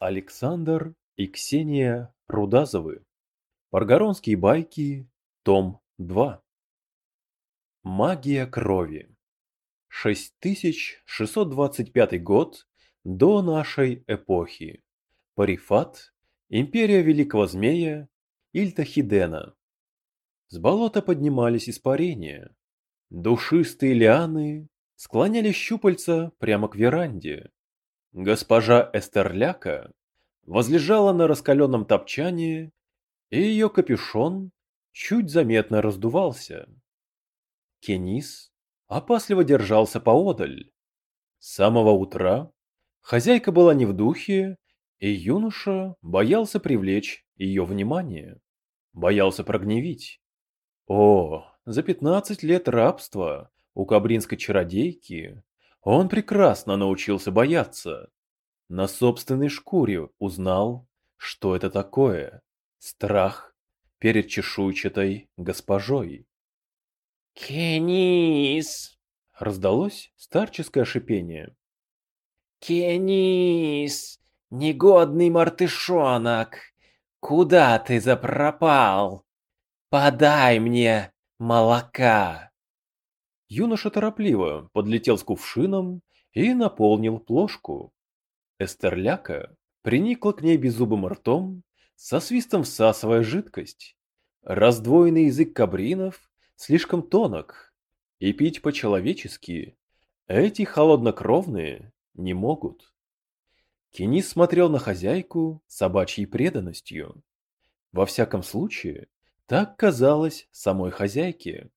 Александр и Ксения Рудазовы. Паргоронские байки. Том 2. Магия крови. 6625 год до нашей эпохи. Парифат. Империя Великого Змея. Ильтахидена. С болота поднимались испарения. Душистые лианы склоняли щупальца прямо к веранде. Госпожа Эстерляка возлежала на раскаленном топчане, и ее капюшон чуть заметно раздувался. Кенис опасливо держался поодаль. С самого утра хозяйка была не в духе, и юноша боялся привлечь ее внимание, боялся прогневить. О, за пятнадцать лет рабства у кабринской чародейки он прекрасно научился бояться. На собственной шкуре узнал, что это такое страх перед чешуйчатой госпожой. «Кенис!» — раздалось старческое шипение. «Кенис! Негодный мартышонок! Куда ты запропал? Подай мне молока!» Юноша торопливо подлетел с кувшином и наполнил плошку. Эстерляка приникла к ней беззубым ртом, со свистом всасывая жидкость. Раздвоенный язык кабринов слишком тонок, и пить по-человечески эти холоднокровные не могут. Кенис смотрел на хозяйку собачьей преданностью. Во всяком случае, так казалось самой хозяйке.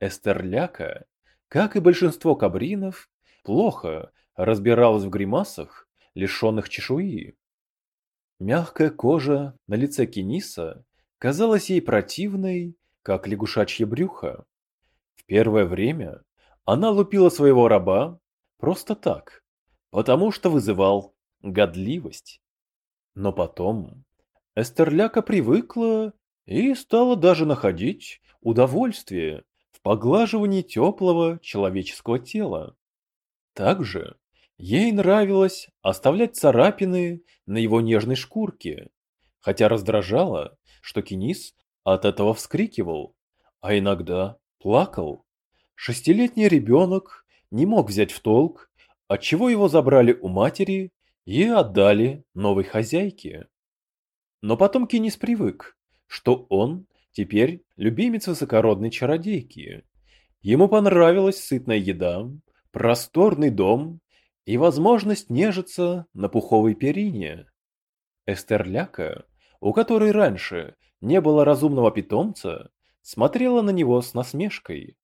Эстерляка, как и большинство кабринов, плохо разбиралась в гримасах, лишенных чешуи. Мягкая кожа на лице Кениса казалась ей противной, как лягушачье брюхо. В первое время она лупила своего раба просто так, потому что вызывал годливость. Но потом Эстерляка привыкла и стала даже находить удовольствие в поглаживании теплого человеческого тела. Также ей нравилось оставлять царапины на его нежной шкурке, хотя раздражало, что Кенис от этого вскрикивал, а иногда плакал. Шестилетний ребенок не мог взять в толк, отчего его забрали у матери и отдали новой хозяйке. Но потом Кенис привык, что он теперь любимец высокородной чародейки. Ему понравилась сытная еда, просторный дом и возможность нежиться на пуховой перине. Эстерляка, у которой раньше не было разумного питомца, смотрела на него с насмешкой.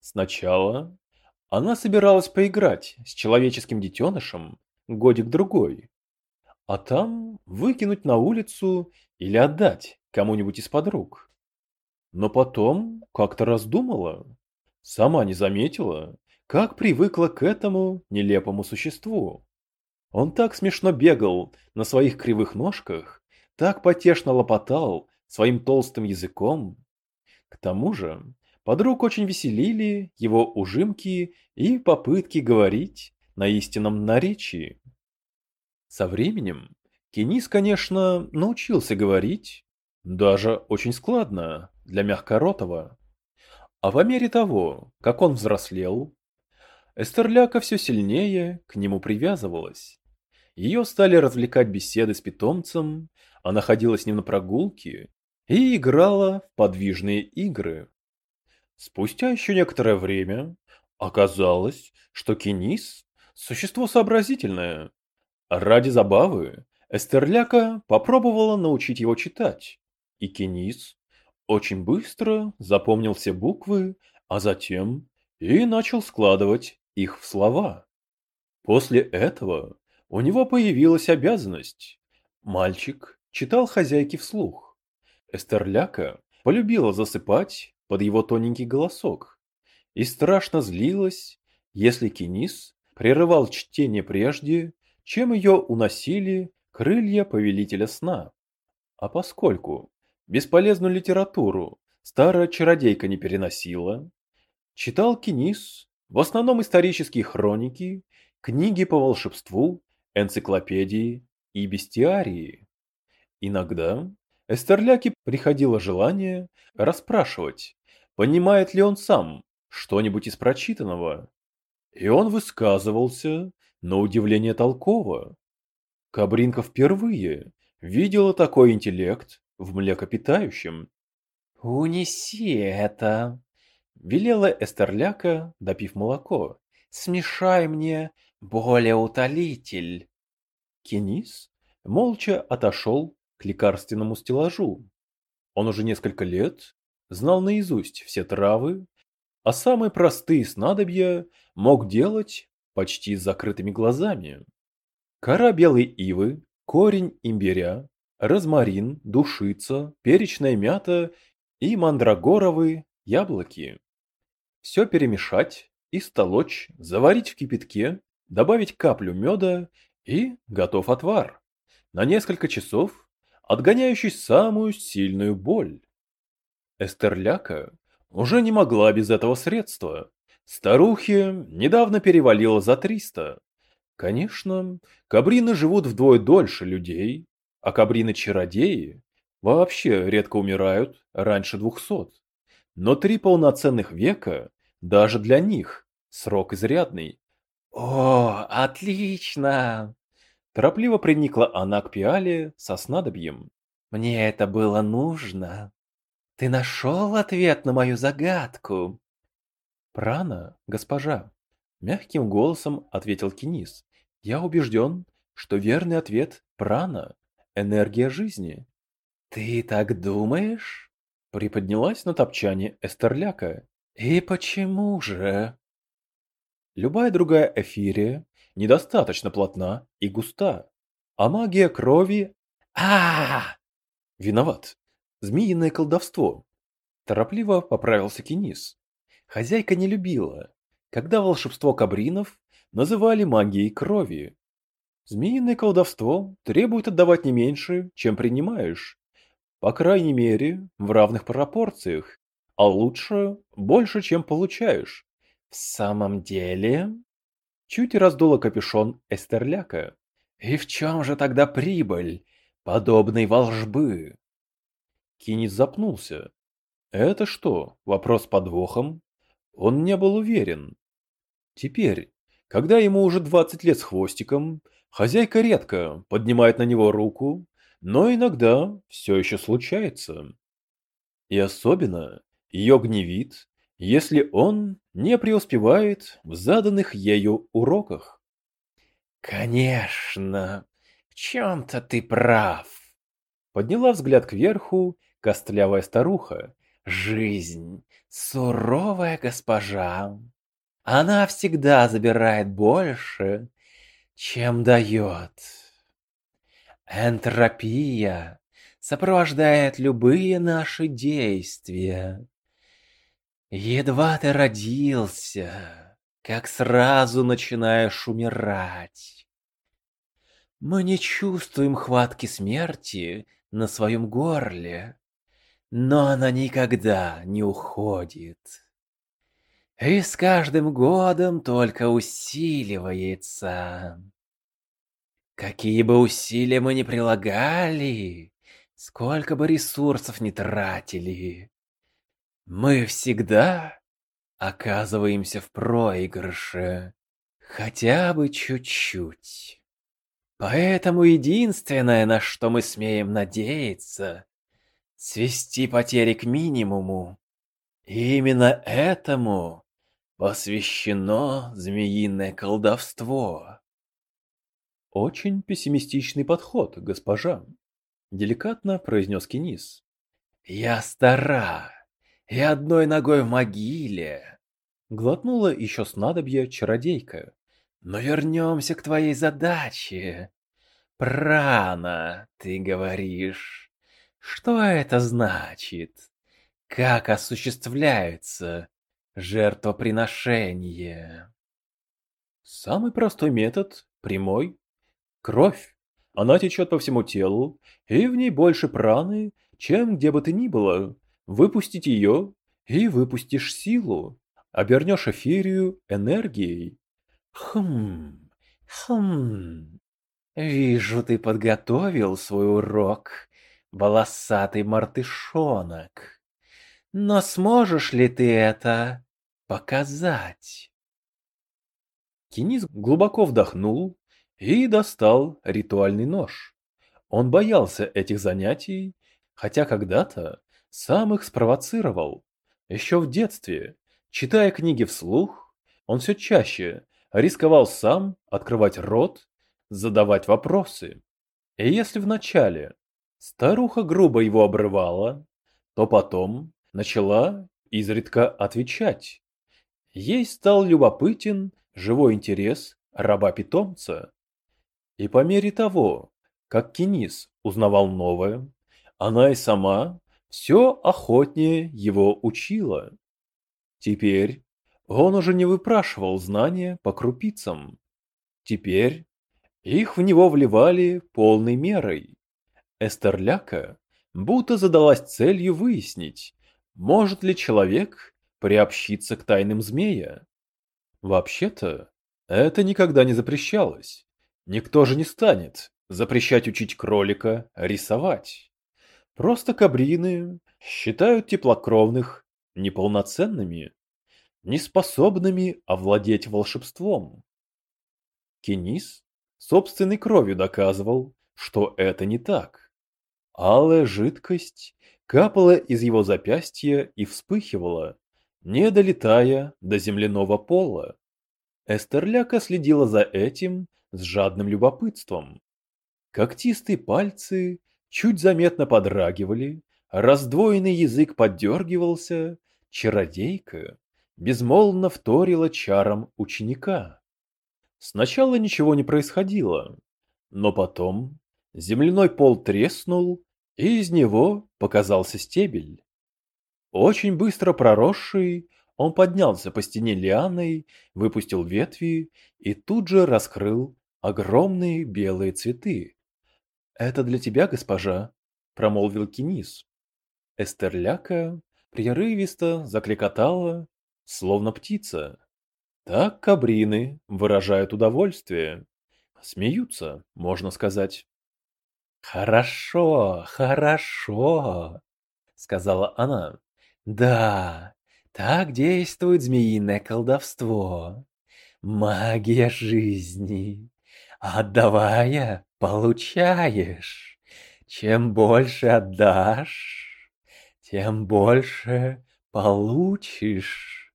Сначала она собиралась поиграть с человеческим детенышем годик-другой, а там выкинуть на улицу или отдать кому-нибудь из подруг. Но потом как-то раздумала, сама не заметила, как привыкла к этому нелепому существу. Он так смешно бегал на своих кривых ножках, так потешно лопотал своим толстым языком. К тому же, подруг очень веселили его ужимки и попытки говорить на истинном наречии. Со временем Кенис, конечно, научился говорить, даже очень складно, для мягкоротого. А в мере того, как он взрослел, Эстерляка все сильнее к нему привязывалась. Ее стали развлекать беседы с питомцем, она ходила с ним на прогулки и играла в подвижные игры. Спустя еще некоторое время оказалось, что Кенис – существо сообразительное. Ради забавы Эстерляка попробовала научить его читать, и Кенис очень быстро запомнил все буквы, а затем и начал складывать их в слова. После этого у него появилась обязанность. Мальчик читал хозяйке вслух. Эстерляка полюбила засыпать под его тоненький голосок и страшно злилась, если Кенис прерывал чтение прежде, чем ее уносили крылья повелителя сна. А поскольку Бесполезную литературу старая чародейка не переносила. Читал Кенис, в основном исторические хроники, книги по волшебству, энциклопедии и бестиарии. Иногда Эстерляке приходило желание расспрашивать, понимает ли он сам что-нибудь из прочитанного. И он высказывался на удивление толково. Кабринка впервые видела такой интеллект в млекопитающем. «Унеси это!» — велела Эстерляка, допив молоко. «Смешай мне более утолитель!» Кенис молча отошел к лекарственному стеллажу. Он уже несколько лет знал наизусть все травы, а самые простые снадобья мог делать почти с закрытыми глазами. Кора белой ивы, корень имбиря, розмарин, душица, перечная мята и мандрагоровые яблоки. Все перемешать и столочь, заварить в кипятке, добавить каплю меда и готов отвар. На несколько часов отгоняющий самую сильную боль. Эстерляка уже не могла без этого средства. Старухе недавно перевалило за триста. Конечно, кабрины живут вдвое дольше людей, а кабрины-чародеи вообще редко умирают раньше двухсот. Но три полноценных века даже для них срок изрядный. «О, отлично!» Торопливо приникла она к пиале со снадобьем. «Мне это было нужно. Ты нашел ответ на мою загадку?» «Прана, госпожа», — мягким голосом ответил Кинис. «Я убежден, что верный ответ — прана, энергия жизни». «Ты так думаешь?» — приподнялась на топчане Эстерляка. «И почему же?» Любая другая эфирия недостаточно плотна и густа, а магия крови... а! Виноват. Змеиное колдовство. Торопливо поправился Кинис. Хозяйка не любила, когда волшебство кабринов называли магией крови. Змеиное колдовство требует отдавать не меньше, чем принимаешь. По крайней мере, в равных пропорциях, а лучше больше, чем получаешь. В самом деле, чуть раздула капюшон Эстерляка. И в чем же тогда прибыль подобной волжбы? Кинис запнулся. Это что, вопрос подвохом? Он не был уверен. Теперь, когда ему уже 20 лет с хвостиком, хозяйка редко поднимает на него руку, но иногда все еще случается. И особенно ее гневит, если он не преуспевает в заданных ею уроках. «Конечно, в чем-то ты прав», — подняла взгляд кверху костлявая старуха. «Жизнь — суровая госпожа. Она всегда забирает больше, чем дает. Энтропия сопровождает любые наши действия. Едва ты родился, как сразу начинаешь умирать. Мы не чувствуем хватки смерти на своем горле, но она никогда не уходит. И с каждым годом только усиливается. Какие бы усилия мы ни прилагали, сколько бы ресурсов ни тратили, мы всегда оказываемся в проигрыше, хотя бы чуть-чуть. Поэтому единственное, на что мы смеем надеяться, свести потери к минимуму. И именно этому посвящено змеиное колдовство. Очень пессимистичный подход, госпожа, деликатно произнес Кинис. Я стара и одной ногой в могиле. Глотнула еще снадобье чародейка. Но вернемся к твоей задаче. Прана, ты говоришь. Что это значит? Как осуществляется жертвоприношение? Самый простой метод, прямой. Кровь. Она течет по всему телу, и в ней больше праны, чем где бы ты ни было. Выпустить ее, и выпустишь силу. Обернешь эфирию энергией. Хм, хм. Вижу, ты подготовил свой урок, волосатый мартышонок. Но сможешь ли ты это показать? Кинис глубоко вдохнул и достал ритуальный нож. Он боялся этих занятий, хотя когда-то сам их спровоцировал. Еще в детстве, читая книги вслух, он все чаще рисковал сам открывать рот, задавать вопросы. И если вначале старуха грубо его обрывала, то потом начала изредка отвечать. Ей стал любопытен живой интерес раба-питомца. И по мере того, как Кинис узнавал новое, она и сама все охотнее его учила. Теперь он уже не выпрашивал знания по крупицам. Теперь их в него вливали полной мерой. Эстерляка будто задалась целью выяснить, может ли человек приобщиться к тайнам змея. Вообще-то, это никогда не запрещалось. Никто же не станет запрещать учить кролика рисовать. Просто кабрины считают теплокровных неполноценными, неспособными овладеть волшебством. Кенис собственной кровью доказывал, что это не так. Алая жидкость капала из его запястья и вспыхивала, не долетая до земляного пола. Эстерляка следила за этим с жадным любопытством. Когтистые пальцы чуть заметно подрагивали, раздвоенный язык поддергивался, чародейка безмолвно вторила чарам ученика. Сначала ничего не происходило, но потом земляной пол треснул, и из него показался стебель. Очень быстро проросший, он поднялся по стене лианой, выпустил ветви и тут же раскрыл огромные белые цветы. «Это для тебя, госпожа», — промолвил Кинис. Эстерляка прерывисто закликотала, словно птица. Так кабрины выражают удовольствие. Смеются, можно сказать. «Хорошо, хорошо», — сказала она. Да, так действует змеиное колдовство. Магия жизни. Отдавая, получаешь. Чем больше отдашь, тем больше получишь.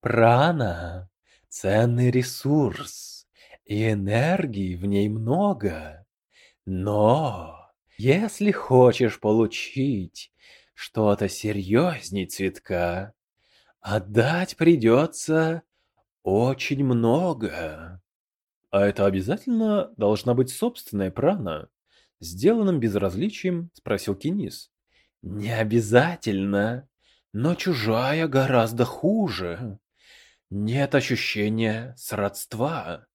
Прана – ценный ресурс, и энергии в ней много. Но если хочешь получить что-то серьезней цветка. Отдать придется очень много. А это обязательно должна быть собственная прана? Сделанным безразличием спросил Кинис. Не обязательно, но чужая гораздо хуже. Нет ощущения сродства,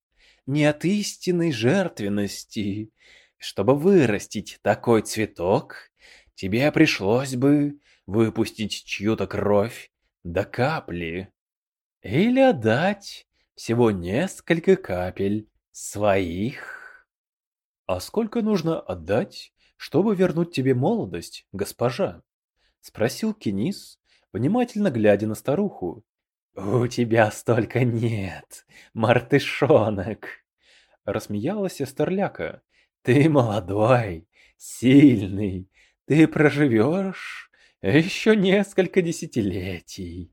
нет истинной жертвенности. Чтобы вырастить такой цветок, тебе пришлось бы выпустить чью-то кровь до капли. Или отдать всего несколько капель своих. А сколько нужно отдать, чтобы вернуть тебе молодость, госпожа? Спросил Кинис, внимательно глядя на старуху. У тебя столько нет, мартышонок. Рассмеялась Эстерляка. Ты молодой, сильный, ты проживешь еще несколько десятилетий.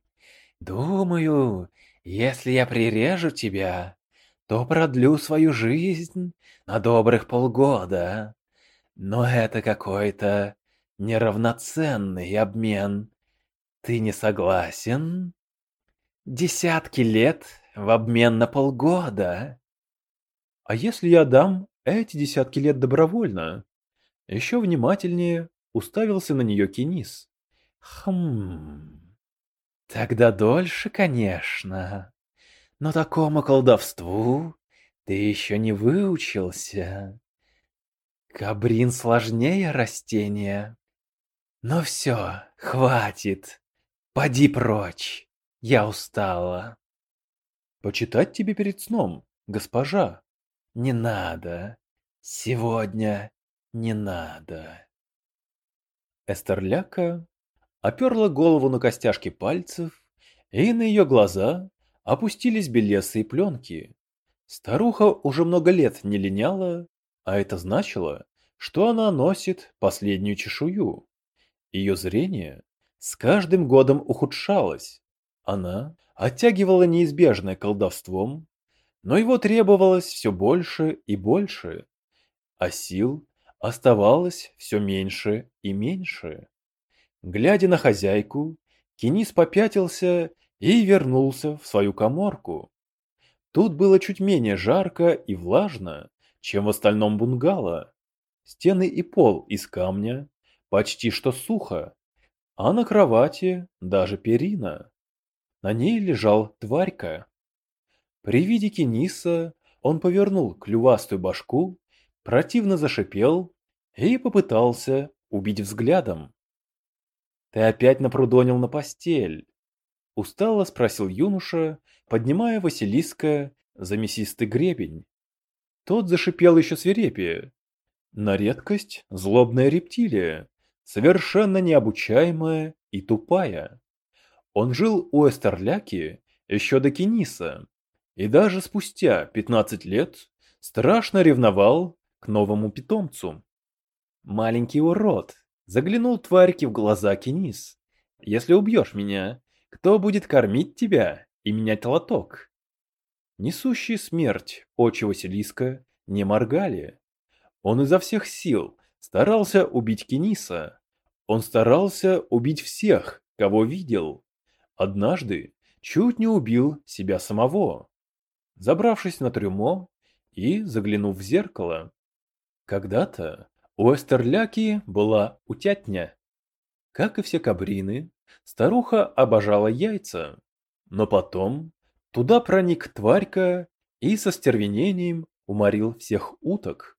Думаю, если я прирежу тебя, то продлю свою жизнь на добрых полгода. Но это какой-то неравноценный обмен. Ты не согласен? Десятки лет в обмен на полгода. А если я дам эти десятки лет добровольно? Еще внимательнее уставился на нее Кинис. Хм. Тогда дольше, конечно. Но такому колдовству ты еще не выучился. Кабрин сложнее растения. Но все, хватит. Поди прочь. Я устала. Почитать тебе перед сном, госпожа. Не надо. Сегодня не надо. Эстерляка оперла голову на костяшки пальцев, и на ее глаза опустились белесые пленки. Старуха уже много лет не линяла, а это значило, что она носит последнюю чешую. Ее зрение с каждым годом ухудшалось. Она оттягивала неизбежное колдовством, но его требовалось все больше и больше, а сил оставалось все меньше и меньше. Глядя на хозяйку, Кинис попятился и вернулся в свою коморку. Тут было чуть менее жарко и влажно, чем в остальном бунгало. Стены и пол из камня, почти что сухо, а на кровати даже перина. На ней лежал тварька. При виде Кениса он повернул клювастую башку, противно зашипел и попытался убить взглядом. «Ты опять напрудонил на постель?» Устало спросил юноша, поднимая Василиска за мясистый гребень. Тот зашипел еще свирепее. На редкость злобная рептилия, совершенно необучаемая и тупая. Он жил у Эстерляки еще до Кениса, и даже спустя 15 лет страшно ревновал к новому питомцу. Маленький урод, заглянул тварьке в глаза Кенис. Если убьешь меня, кто будет кормить тебя и менять лоток? Несущие смерть очи Василиска не моргали. Он изо всех сил старался убить Кениса. Он старался убить всех, кого видел. Однажды чуть не убил себя самого. Забравшись на трюмо и заглянув в зеркало. Когда-то у Эстерляки была утятня. Как и все кабрины, старуха обожала яйца. Но потом туда проник тварька и со стервенением уморил всех уток.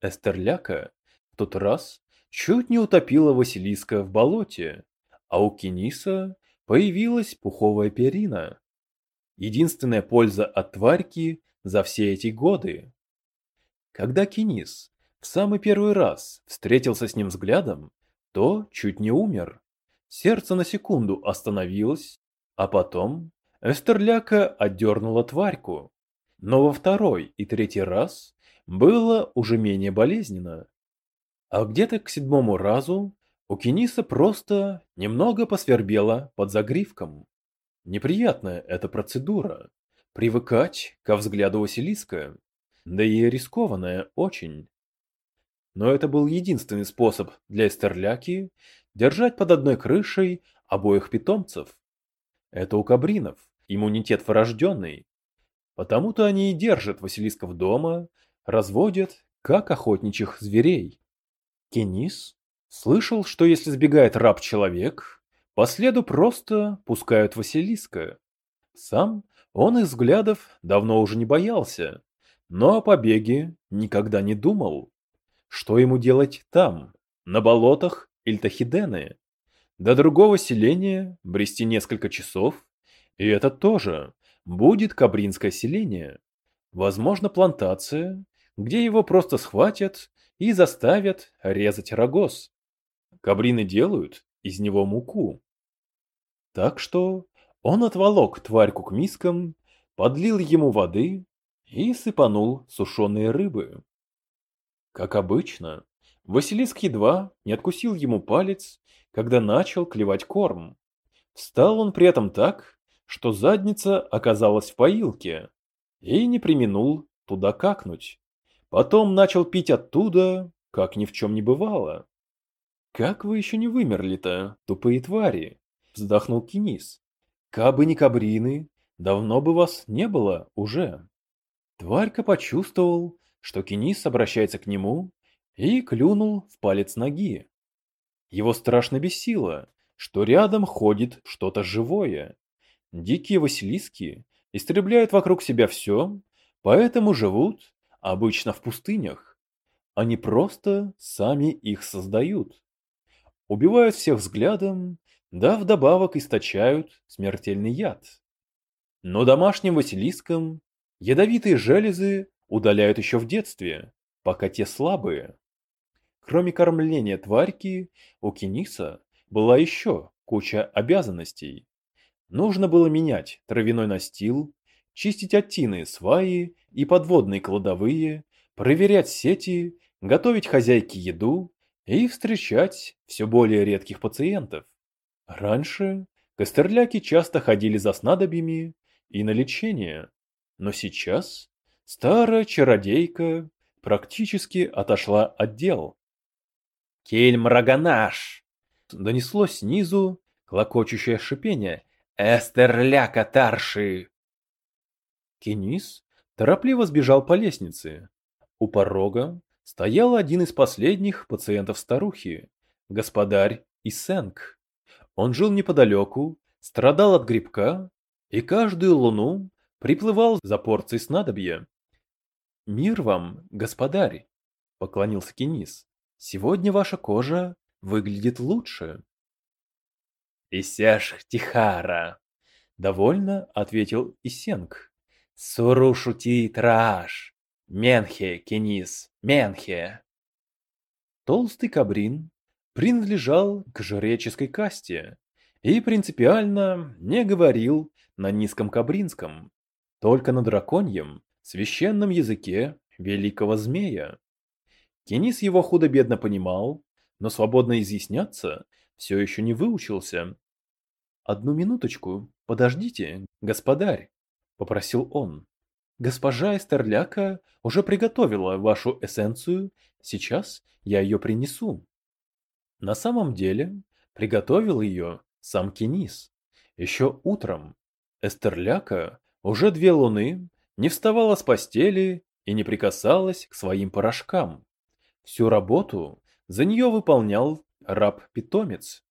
Эстерляка в тот раз чуть не утопила Василиска в болоте, а у Кениса появилась пуховая перина. Единственная польза от тварьки за все эти годы. Когда Кенис в самый первый раз встретился с ним взглядом, то чуть не умер. Сердце на секунду остановилось, а потом Эстерляка отдернула тварьку. Но во второй и третий раз было уже менее болезненно. А где-то к седьмому разу у Кениса просто немного посвербело под загривком. Неприятная эта процедура. Привыкать ко взгляду Василиска. Да и рискованная очень. Но это был единственный способ для Эстерляки держать под одной крышей обоих питомцев. Это у кабринов иммунитет врожденный. Потому-то они и держат Василисков дома, разводят, как охотничьих зверей. Кенис слышал, что если сбегает раб-человек, по следу просто пускают Василиска. Сам он их взглядов давно уже не боялся, но о побеге никогда не думал. Что ему делать там, на болотах Ильтахидены? До другого селения брести несколько часов, и это тоже будет кабринское селение. Возможно, плантация, где его просто схватят и заставят резать рогоз. Кабрины делают из него муку. Так что он отволок тварьку к мискам, подлил ему воды и сыпанул сушеные рыбы. Как обычно, Василиск едва не откусил ему палец, когда начал клевать корм. Встал он при этом так, что задница оказалась в поилке, и не применул туда какнуть. Потом начал пить оттуда, как ни в чем не бывало. «Как вы еще не вымерли-то, тупые твари?» – вздохнул Кинис. «Кабы не кабрины, давно бы вас не было уже». Тварька почувствовал, что Кинис обращается к нему и клюнул в палец ноги. Его страшно бесило, что рядом ходит что-то живое. Дикие василиски истребляют вокруг себя все, поэтому живут обычно в пустынях. Они просто сами их создают. Убивают всех взглядом, да вдобавок источают смертельный яд. Но домашним василискам ядовитые железы удаляют еще в детстве, пока те слабые. Кроме кормления тварьки, у Кениса была еще куча обязанностей. Нужно было менять травяной настил, чистить оттины, сваи и подводные кладовые, проверять сети, готовить хозяйке еду и встречать все более редких пациентов. Раньше костерляки часто ходили за снадобьями и на лечение, но сейчас старая чародейка практически отошла от дел. «Кельмраганаш!» Донеслось снизу клокочущее шипение. «Эстерляка Тарши!» Кенис торопливо сбежал по лестнице. У порога стоял один из последних пациентов старухи, господарь Исенг. Он жил неподалеку, страдал от грибка и каждую луну приплывал за порцией снадобья. «Мир вам, господарь!» — поклонился Кенис. «Сегодня ваша кожа выглядит лучше». «Исяш Тихара!» — довольно ответил Исенг. «Сурушути Траш! Менхе, Кенис, Менхе!» Толстый кабрин принадлежал к жреческой касте и принципиально не говорил на низком кабринском, только на драконьем, священном языке великого змея. Кенис его худо-бедно понимал, но свободно изъясняться все еще не выучился. «Одну минуточку, подождите, господарь», — попросил он. «Госпожа Эстерляка уже приготовила вашу эссенцию, сейчас я ее принесу». На самом деле, приготовил ее сам Кенис. Еще утром Эстерляка уже две луны не вставала с постели и не прикасалась к своим порошкам. Всю работу за нее выполнял раб-питомец.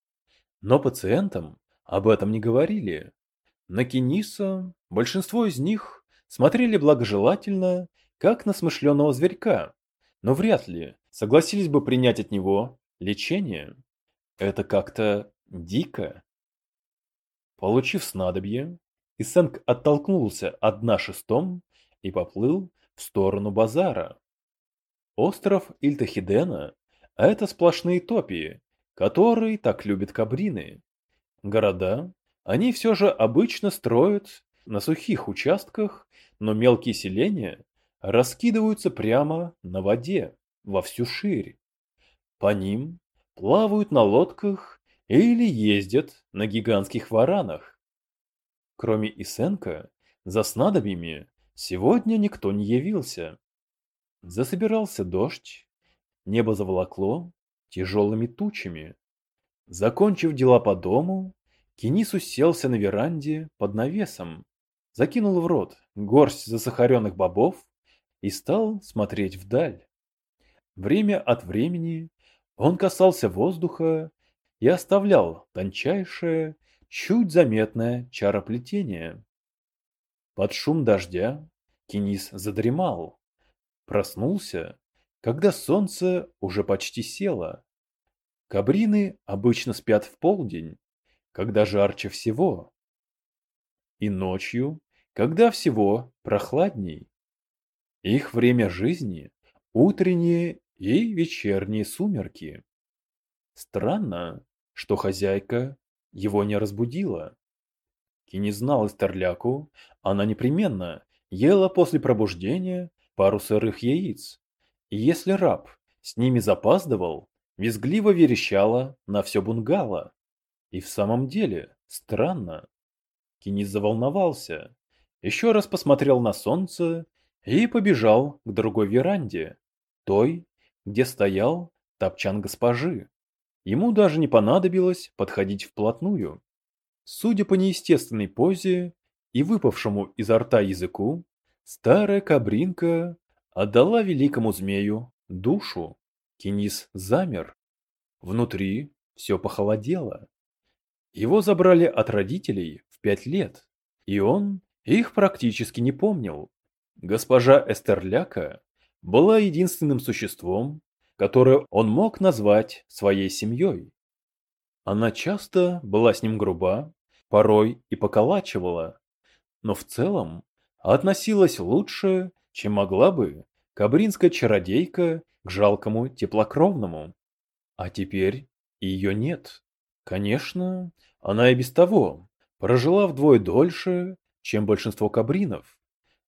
Но пациентам об этом не говорили. На Кениса большинство из них смотрели благожелательно, как на смышленого зверька, но вряд ли согласились бы принять от него лечение. Это как-то дико. Получив снадобье, Исенг оттолкнулся от дна шестом и поплыл в сторону базара. Остров Ильтахидена – это сплошные топи, которые так любят кабрины. Города они все же обычно строят на сухих участках, но мелкие селения раскидываются прямо на воде во всю ширь. По ним плавают на лодках или ездят на гигантских варанах. Кроме Исенка, за снадобьями сегодня никто не явился. Засобирался дождь, небо заволокло тяжелыми тучами. Закончив дела по дому, Кенис уселся на веранде под навесом, закинул в рот горсть засахаренных бобов и стал смотреть вдаль. Время от времени он касался воздуха и оставлял тончайшее, чуть заметное чароплетение. Под шум дождя Кенис задремал. Проснулся, когда солнце уже почти село. Кабрины обычно спят в полдень, когда жарче всего. И ночью, когда всего прохладней. Их время жизни – утренние и вечерние сумерки. Странно, что хозяйка его не разбудила. Кини знал Эстерляку, она непременно ела после пробуждения пару сырых яиц. И если раб с ними запаздывал, визгливо верещала на все бунгало. И в самом деле, странно. Кинис заволновался, еще раз посмотрел на солнце и побежал к другой веранде, той, где стоял топчан госпожи. Ему даже не понадобилось подходить вплотную. Судя по неестественной позе и выпавшему изо рта языку, старая кабринка отдала великому змею душу. Кинис замер. Внутри все похолодело. Его забрали от родителей в пять лет, и он их практически не помнил. Госпожа Эстерляка была единственным существом, которое он мог назвать своей семьей. Она часто была с ним груба, порой и поколачивала, но в целом относилась лучше, чем могла бы кабринская чародейка к жалкому теплокровному. А теперь ее нет. Конечно, она и без того прожила вдвое дольше, чем большинство кабринов.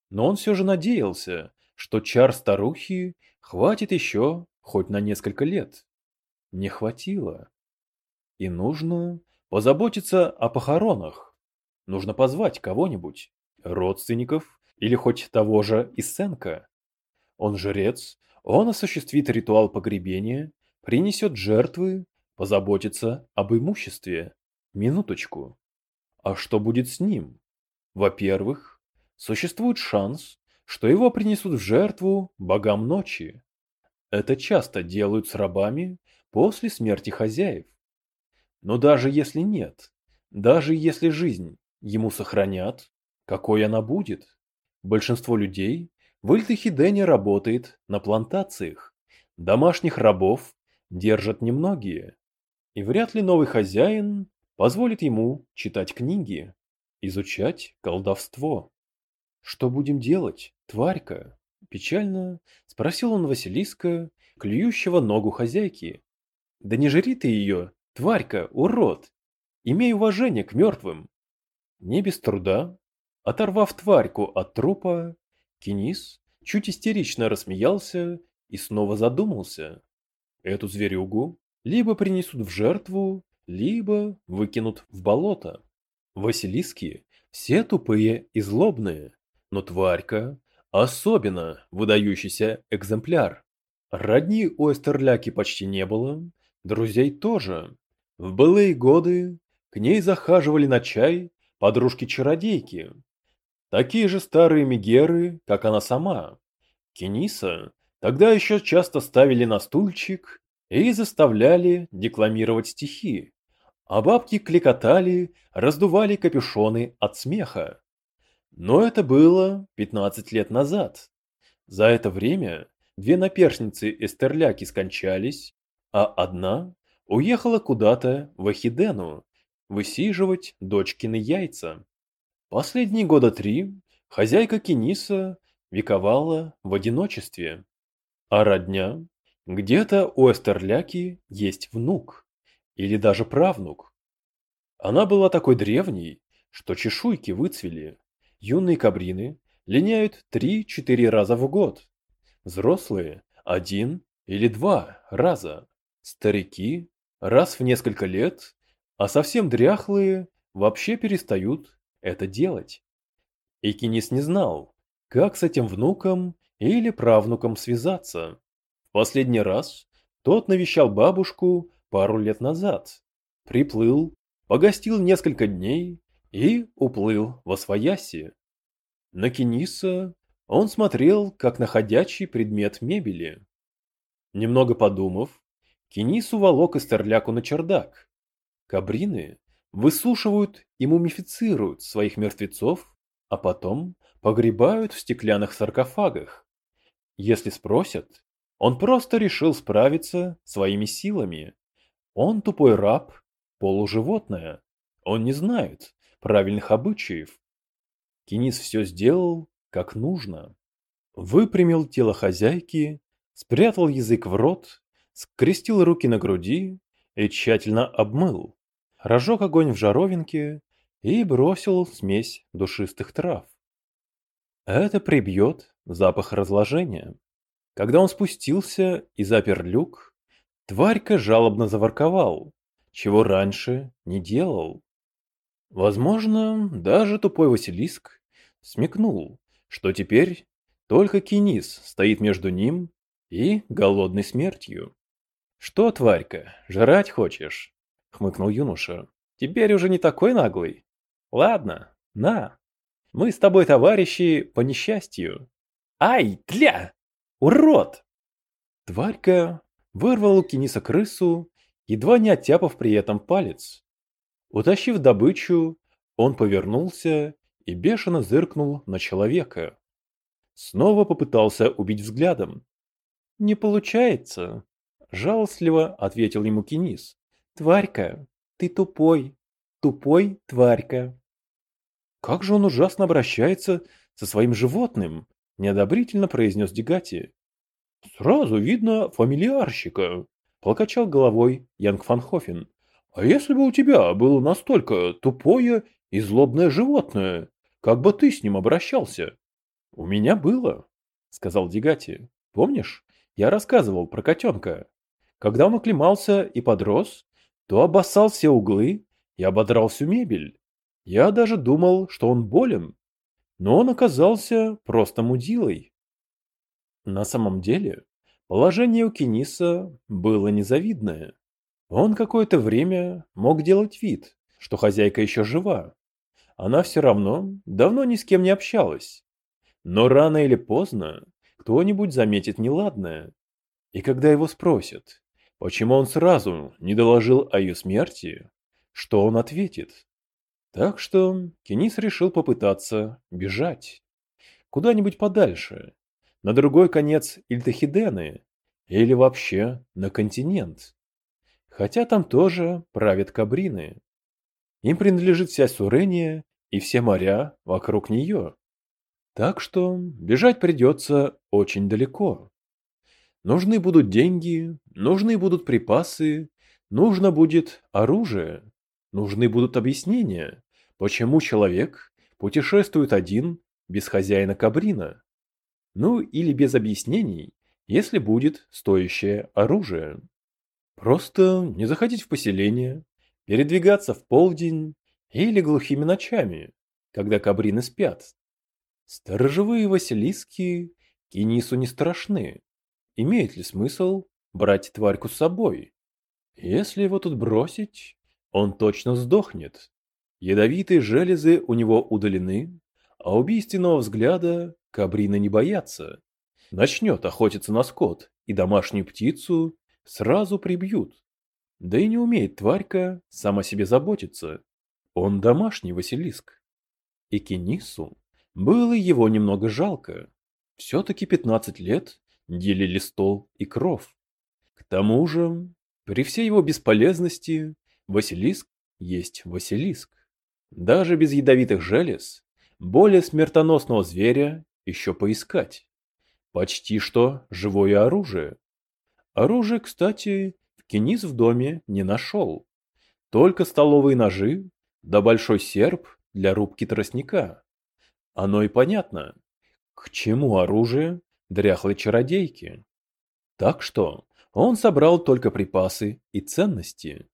Но он все же надеялся, что чар старухи хватит еще хоть на несколько лет. Не хватило. И нужно позаботиться о похоронах. Нужно позвать кого-нибудь, родственников или хоть того же Исенка. Он жрец, он осуществит ритуал погребения, принесет жертвы, позаботится об имуществе. Минуточку. А что будет с ним? Во-первых, существует шанс, что его принесут в жертву богам ночи. Это часто делают с рабами после смерти хозяев. Но даже если нет, даже если жизнь ему сохранят, какой она будет? Большинство людей в Ильтахидене работает на плантациях. Домашних рабов держат немногие. И вряд ли новый хозяин позволит ему читать книги, изучать колдовство. Что будем делать, тварька? Печально спросил он Василиска, клюющего ногу хозяйки. Да не жри ты ее, тварька, урод! Имей уважение к мертвым. Не без труда, оторвав тварьку от трупа, Кинис чуть истерично рассмеялся и снова задумался. Эту зверюгу либо принесут в жертву, либо выкинут в болото. Василиски все тупые и злобные, но тварька особенно выдающийся экземпляр. Родни у Эстерляки почти не было, друзей тоже. В былые годы к ней захаживали на чай подружки-чародейки, такие же старые мегеры, как она сама. Кениса тогда еще часто ставили на стульчик и заставляли декламировать стихи, а бабки кликотали, раздували капюшоны от смеха. Но это было 15 лет назад. За это время две наперсницы Эстерляки скончались, а одна уехала куда-то в Ахидену высиживать дочкины яйца. Последние года три хозяйка Кениса вековала в одиночестве, а родня где-то у Эстерляки есть внук или даже правнук. Она была такой древней, что чешуйки выцвели, Юные кабрины линяют 3-4 раза в год. Взрослые – один или два раза. Старики – раз в несколько лет, а совсем дряхлые вообще перестают это делать. Икинис не знал, как с этим внуком или правнуком связаться. В последний раз тот навещал бабушку пару лет назад. Приплыл, погостил несколько дней и уплыл во свояси. На Кениса он смотрел, как на ходячий предмет мебели. Немного подумав, Кенис уволок Эстерляку на чердак. Кабрины высушивают и мумифицируют своих мертвецов, а потом погребают в стеклянных саркофагах. Если спросят, он просто решил справиться своими силами. Он тупой раб, полуживотное. Он не знает, правильных обычаев. Кинис все сделал, как нужно. Выпрямил тело хозяйки, спрятал язык в рот, скрестил руки на груди и тщательно обмыл. Разжег огонь в жаровинке и бросил смесь душистых трав. Это прибьет запах разложения. Когда он спустился и запер люк, тварька жалобно заворковал, чего раньше не делал. Возможно, даже тупой Василиск смекнул, что теперь только Кинис стоит между ним и голодной смертью. «Что, тварька, жрать хочешь?» — хмыкнул юноша. «Теперь уже не такой наглый. Ладно, на. Мы с тобой товарищи по несчастью». «Ай, тля! Урод!» Тварька вырвал у Киниса крысу, едва не оттяпав при этом палец. Утащив добычу, он повернулся и бешено зыркнул на человека. Снова попытался убить взглядом. «Не получается», — жалостливо ответил ему Кинис. «Тварька, ты тупой, тупой тварька». «Как же он ужасно обращается со своим животным», — неодобрительно произнес Дегати. Сразу видно фамильярщика, покачал головой Янг Фанхофен. А если бы у тебя было настолько тупое и злобное животное, как бы ты с ним обращался? У меня было, сказал Дигати. Помнишь, я рассказывал про котенка. Когда он оклемался и подрос, то обоссал все углы и ободрал всю мебель. Я даже думал, что он болен, но он оказался просто мудилой. На самом деле, положение у Кениса было незавидное. Он какое-то время мог делать вид, что хозяйка еще жива. Она все равно давно ни с кем не общалась. Но рано или поздно кто-нибудь заметит неладное. И когда его спросят, почему он сразу не доложил о ее смерти, что он ответит? Так что Кенис решил попытаться бежать. Куда-нибудь подальше, на другой конец Ильтахидены или вообще на континент. Хотя там тоже правят кабрины. Им принадлежит вся Сурения и все моря вокруг нее. Так что бежать придется очень далеко. Нужны будут деньги, нужны будут припасы, нужно будет оружие, нужны будут объяснения, почему человек путешествует один без хозяина Кабрина. Ну или без объяснений, если будет стоящее оружие. Просто не заходить в поселение, передвигаться в полдень или глухими ночами, когда кабрины спят. Сторожевые Василиски Кинису не страшны. Имеет ли смысл брать тварьку с собой? Если его тут бросить, он точно сдохнет. Ядовитые железы у него удалены, а убийственного взгляда кабрины не боятся. Начнет охотиться на скот, и домашнюю птицу сразу прибьют. Да и не умеет тварька сама себе заботиться. Он домашний Василиск. И Кенису было его немного жалко. Все-таки 15 лет делили стол и кров. К тому же, при всей его бесполезности, Василиск есть Василиск. Даже без ядовитых желез, более смертоносного зверя еще поискать. Почти что живое оружие. Оружие, кстати, в Кенис в доме не нашел. Только столовые ножи да большой серп для рубки тростника. Оно и понятно. К чему оружие дряхлой чародейки? Так что он собрал только припасы и ценности.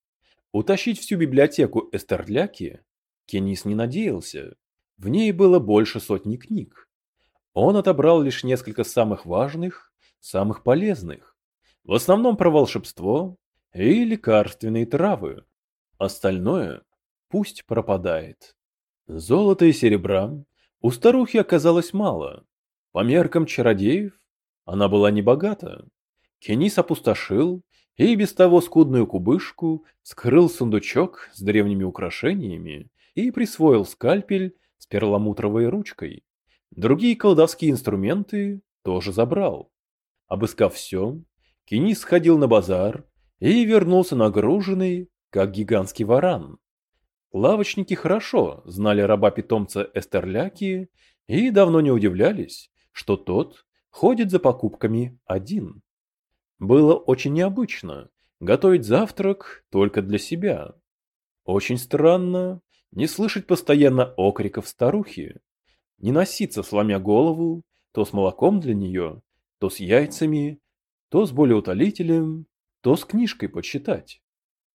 Утащить всю библиотеку Эстерляки Кенис не надеялся. В ней было больше сотни книг. Он отобрал лишь несколько самых важных, самых полезных. В основном про волшебство и лекарственные травы. Остальное пусть пропадает. Золота и серебра у старухи оказалось мало. По меркам чародеев она была небогата. Кенис опустошил и без того скудную кубышку скрыл сундучок с древними украшениями и присвоил скальпель с перламутровой ручкой. Другие колдовские инструменты тоже забрал. Обыскав все, Кенис сходил на базар и вернулся нагруженный, как гигантский варан. Лавочники хорошо знали раба-питомца Эстерляки и давно не удивлялись, что тот ходит за покупками один. Было очень необычно готовить завтрак только для себя. Очень странно не слышать постоянно окриков старухи, не носиться, сломя голову, то с молоком для нее, то с яйцами, то с болеутолителем, то с книжкой почитать.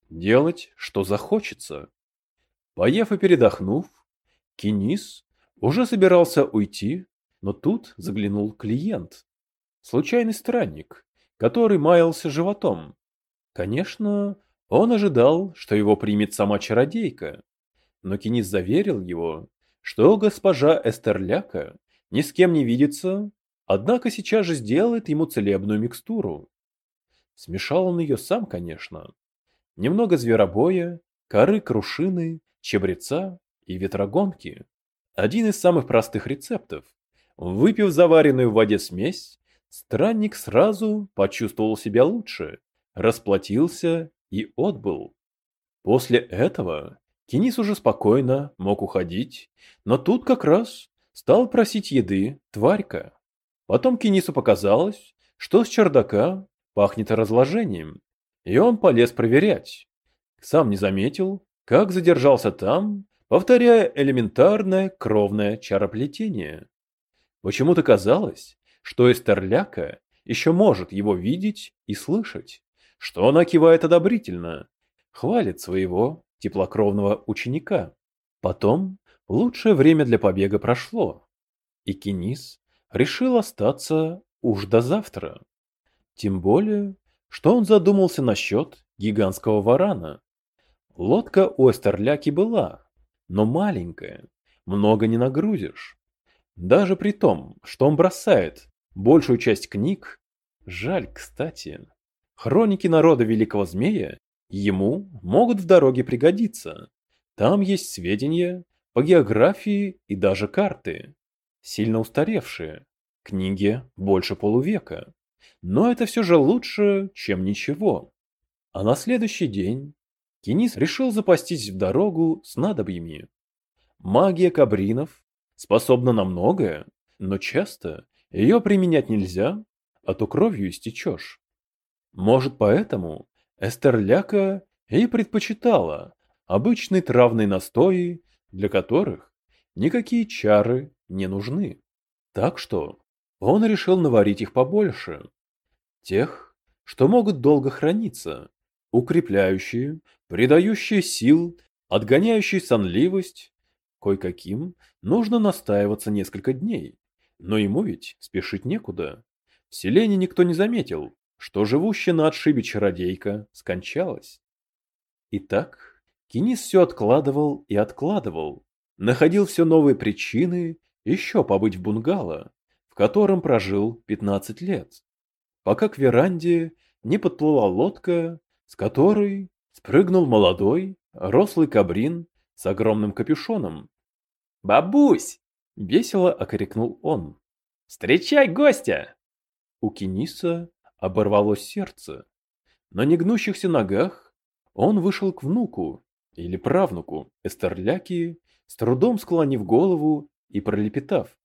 Делать, что захочется. Поев и передохнув, Кинис уже собирался уйти, но тут заглянул клиент. Случайный странник, который маялся животом. Конечно, он ожидал, что его примет сама чародейка, но Кинис заверил его, что госпожа Эстерляка ни с кем не видится, однако сейчас же сделает ему целебную микстуру. Смешал он ее сам, конечно. Немного зверобоя, коры крушины чебреца и ветрогонки. Один из самых простых рецептов. Выпив заваренную в воде смесь, странник сразу почувствовал себя лучше, расплатился и отбыл. После этого Кенис уже спокойно мог уходить, но тут как раз стал просить еды тварька. Потом Кенису показалось, что с чердака пахнет разложением, и он полез проверять. Сам не заметил, как задержался там, повторяя элементарное кровное чароплетение. Почему-то казалось, что Эстерляка еще может его видеть и слышать, что она кивает одобрительно, хвалит своего теплокровного ученика. Потом лучшее время для побега прошло, и Кенис решил остаться уж до завтра. Тем более, что он задумался насчет гигантского варана. Лодка у Эстерляки была, но маленькая, много не нагрузишь. Даже при том, что он бросает большую часть книг, жаль, кстати, хроники народа Великого Змея ему могут в дороге пригодиться. Там есть сведения по географии и даже карты, сильно устаревшие, книги больше полувека. Но это все же лучше, чем ничего. А на следующий день Кенис решил запастись в дорогу с надобьями. Магия кабринов способна на многое, но часто ее применять нельзя, а то кровью истечешь. Может поэтому Эстерляка и предпочитала обычные травные настои, для которых никакие чары не нужны. Так что он решил наварить их побольше. Тех, что могут долго храниться, укрепляющие, придающие сил, отгоняющие сонливость. Кое-каким нужно настаиваться несколько дней, но ему ведь спешить некуда. В селении никто не заметил, что живущая на отшибе чародейка скончалась. Итак, Кенис все откладывал и откладывал, находил все новые причины еще побыть в бунгало, в котором прожил 15 лет, пока к веранде не подплыла лодка, с которой спрыгнул молодой, рослый кабрин с огромным капюшоном. «Бабусь!» — весело окрикнул он. «Встречай гостя!» У Кениса оборвалось сердце. На негнущихся ногах он вышел к внуку или правнуку Эстерляки, с трудом склонив голову и пролепетав.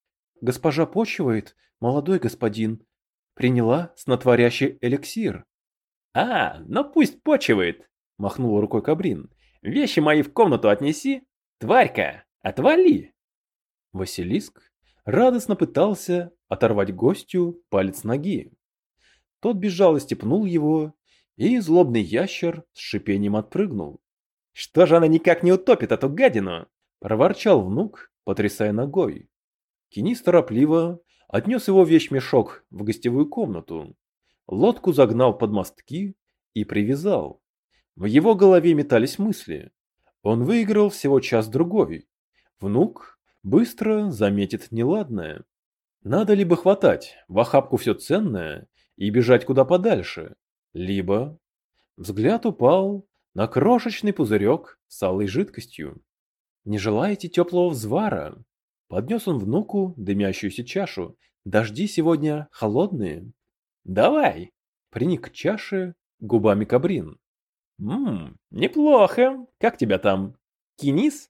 «Госпожа почивает, молодой господин. Приняла снотворящий эликсир». «А, ну пусть почивает!» — махнул рукой Кабрин. «Вещи мои в комнату отнеси! Тварька, отвали!» Василиск радостно пытался оторвать гостю палец ноги. Тот безжалости пнул его, и злобный ящер с шипением отпрыгнул. «Что же она никак не утопит эту гадину?» – проворчал внук, потрясая ногой. Кинис торопливо отнес его вещмешок в гостевую комнату, лодку загнал под мостки и привязал. В его голове метались мысли. Он выиграл всего час-другой. Внук быстро заметит неладное. Надо либо хватать в охапку все ценное и бежать куда подальше, либо... Взгляд упал на крошечный пузырек с алой жидкостью. «Не желаете теплого взвара?» Поднес он внуку дымящуюся чашу. «Дожди сегодня холодные». «Давай!» — приник к чаше губами кабрин. «Ммм, неплохо. Как тебя там? Кинис?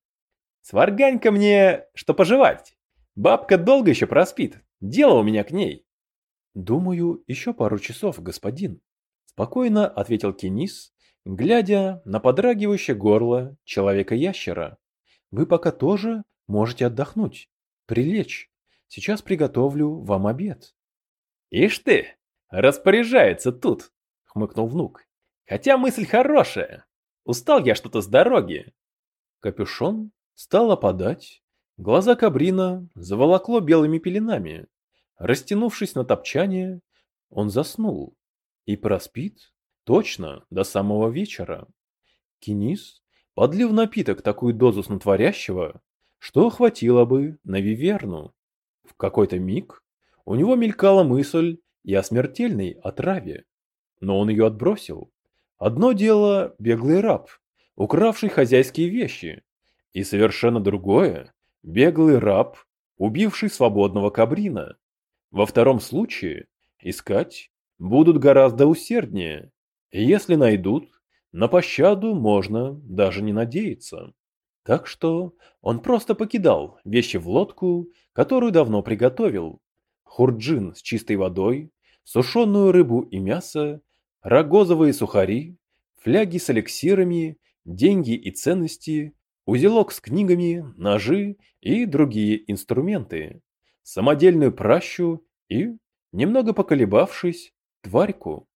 Сваргань-ка мне, что пожевать. Бабка долго еще проспит. Дело у меня к ней». «Думаю, еще пару часов, господин», — спокойно ответил Кинис, глядя на подрагивающее горло человека-ящера. «Вы пока тоже можете отдохнуть, прилечь. Сейчас приготовлю вам обед». «Ишь ты!» распоряжается тут, хмыкнул внук. Хотя мысль хорошая. Устал я что-то с дороги. Капюшон стал опадать. Глаза Кабрина заволокло белыми пеленами. Растянувшись на топчане, он заснул. И проспит точно до самого вечера. Кинис подлил напиток такую дозу снотворящего, что хватило бы на виверну. В какой-то миг у него мелькала мысль и о смертельной отраве. Но он ее отбросил. Одно дело беглый раб, укравший хозяйские вещи, и совершенно другое – беглый раб, убивший свободного кабрина. Во втором случае искать будут гораздо усерднее, и если найдут, на пощаду можно даже не надеяться. Так что он просто покидал вещи в лодку, которую давно приготовил. Хурджин с чистой водой сушеную рыбу и мясо, рогозовые сухари, фляги с эликсирами, деньги и ценности, узелок с книгами, ножи и другие инструменты, самодельную пращу и, немного поколебавшись, тварьку.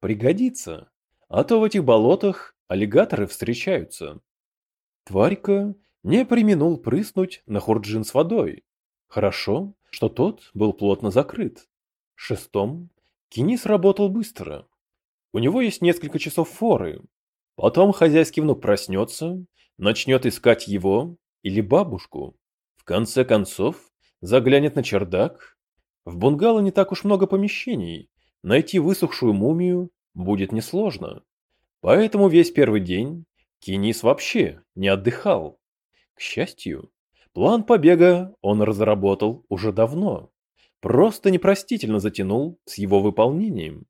Пригодится, а то в этих болотах аллигаторы встречаются. Тварька не применул прыснуть на хурджин с водой. Хорошо, что тот был плотно закрыт. Шестом Кинис работал быстро. У него есть несколько часов форы. Потом хозяйский внук проснется, начнет искать его или бабушку. В конце концов, заглянет на чердак. В бунгало не так уж много помещений. Найти высохшую мумию будет несложно. Поэтому весь первый день Кинис вообще не отдыхал. К счастью, план побега он разработал уже давно. Просто непростительно затянул с его выполнением.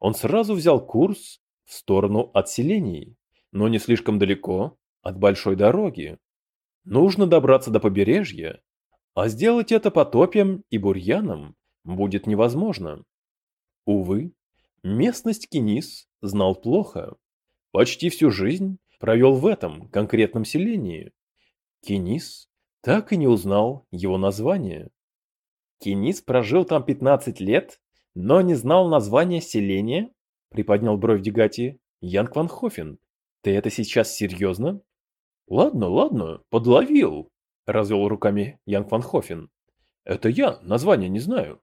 Он сразу взял курс в сторону отселений, но не слишком далеко от большой дороги. Нужно добраться до побережья, а сделать это по топям и бурьянам будет невозможно. Увы, местность Кинис знал плохо. Почти всю жизнь провел в этом конкретном селении. Кинис так и не узнал его название. Кинис прожил там 15 лет, но не знал названия селения? Приподнял бровь Дегати. Янг Ван Хофен, ты это сейчас серьезно? Ладно, ладно, подловил, развел руками Янг Ван Хофен. Это я, название не знаю.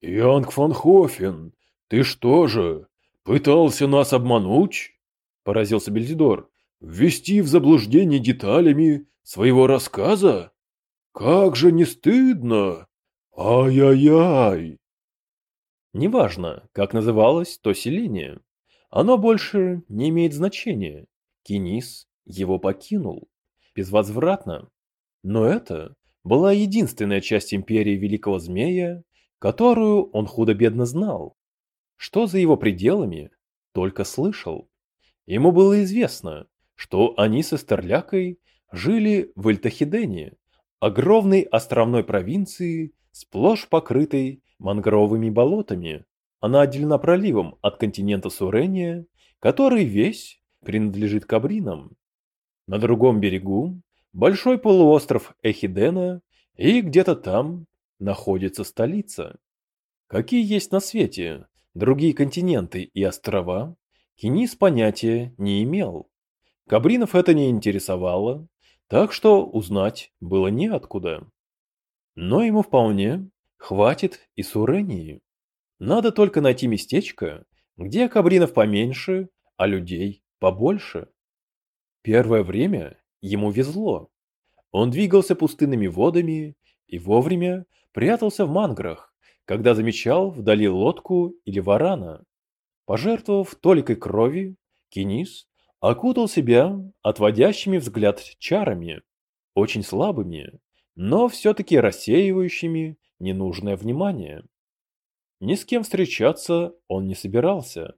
Янг Ван Хофен, ты что же, пытался нас обмануть? Поразился Бельзидор. Ввести в заблуждение деталями своего рассказа? Как же не стыдно! Ай-яй-яй! Неважно, как называлось то селение. Оно больше не имеет значения. Кинис его покинул. Безвозвратно. Но это была единственная часть империи Великого Змея, которую он худо-бедно знал. Что за его пределами, только слышал. Ему было известно, что они со Стерлякой жили в Эльтахидене, огромной островной провинции, сплошь покрытой мангровыми болотами. Она отделена проливом от континента Сурения, который весь принадлежит кабринам. На другом берегу большой полуостров Эхидена, и где-то там находится столица. Какие есть на свете другие континенты и острова, Кинис понятия не имел. Кабринов это не интересовало, так что узнать было неоткуда. Но ему вполне хватит и Сурении. Надо только найти местечко, где кабринов поменьше, а людей побольше. Первое время ему везло. Он двигался пустынными водами и вовремя прятался в манграх, когда замечал вдали лодку или варана. Пожертвовав толикой крови, Кинис окутал себя отводящими взгляд чарами, очень слабыми, но все-таки рассеивающими ненужное внимание. Ни с кем встречаться он не собирался.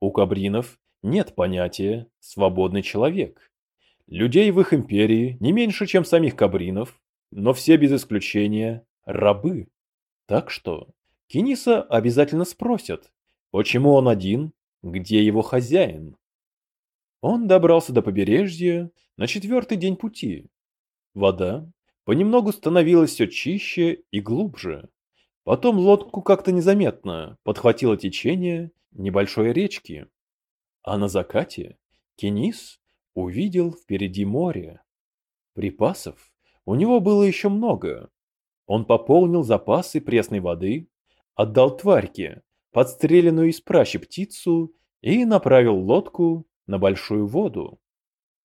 У кабринов нет понятия «свободный человек». Людей в их империи не меньше, чем самих кабринов, но все без исключения рабы. Так что Киниса обязательно спросят, почему он один, где его хозяин. Он добрался до побережья на четвертый день пути. Вода понемногу становилась все чище и глубже. Потом лодку как-то незаметно подхватило течение небольшой речки. А на закате Кенис увидел впереди море. Припасов у него было еще много. Он пополнил запасы пресной воды, отдал тварьке подстреленную из пращи птицу и направил лодку на большую воду.